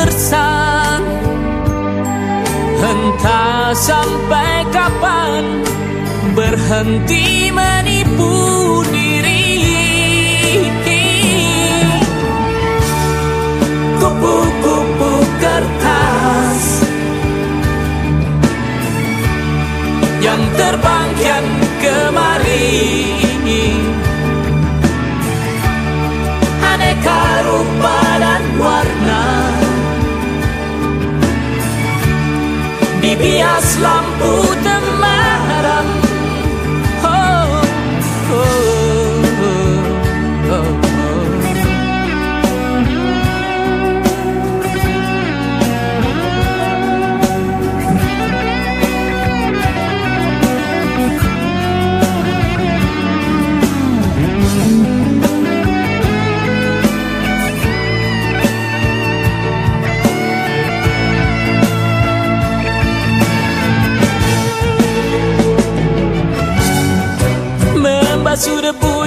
gersang Entah sampai kapan berhenti menipu diri Kupu-kupu kertas Yang terbang kian kemari Dibias lampu temaram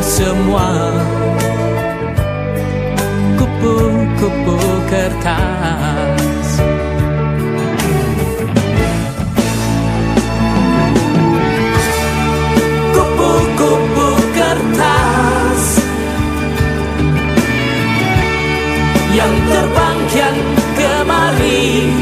semua. Kupu-kupu kertas. Kupu-kupu kertas. Yang terbang kian kemari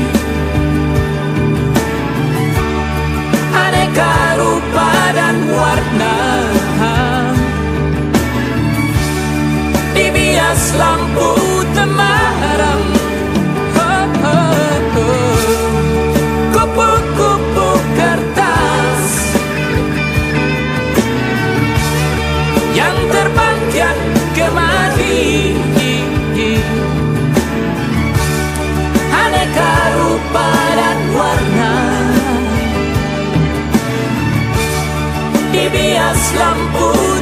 Yang terbang kian kemari Aneka rupa dan warna. Dibias lampu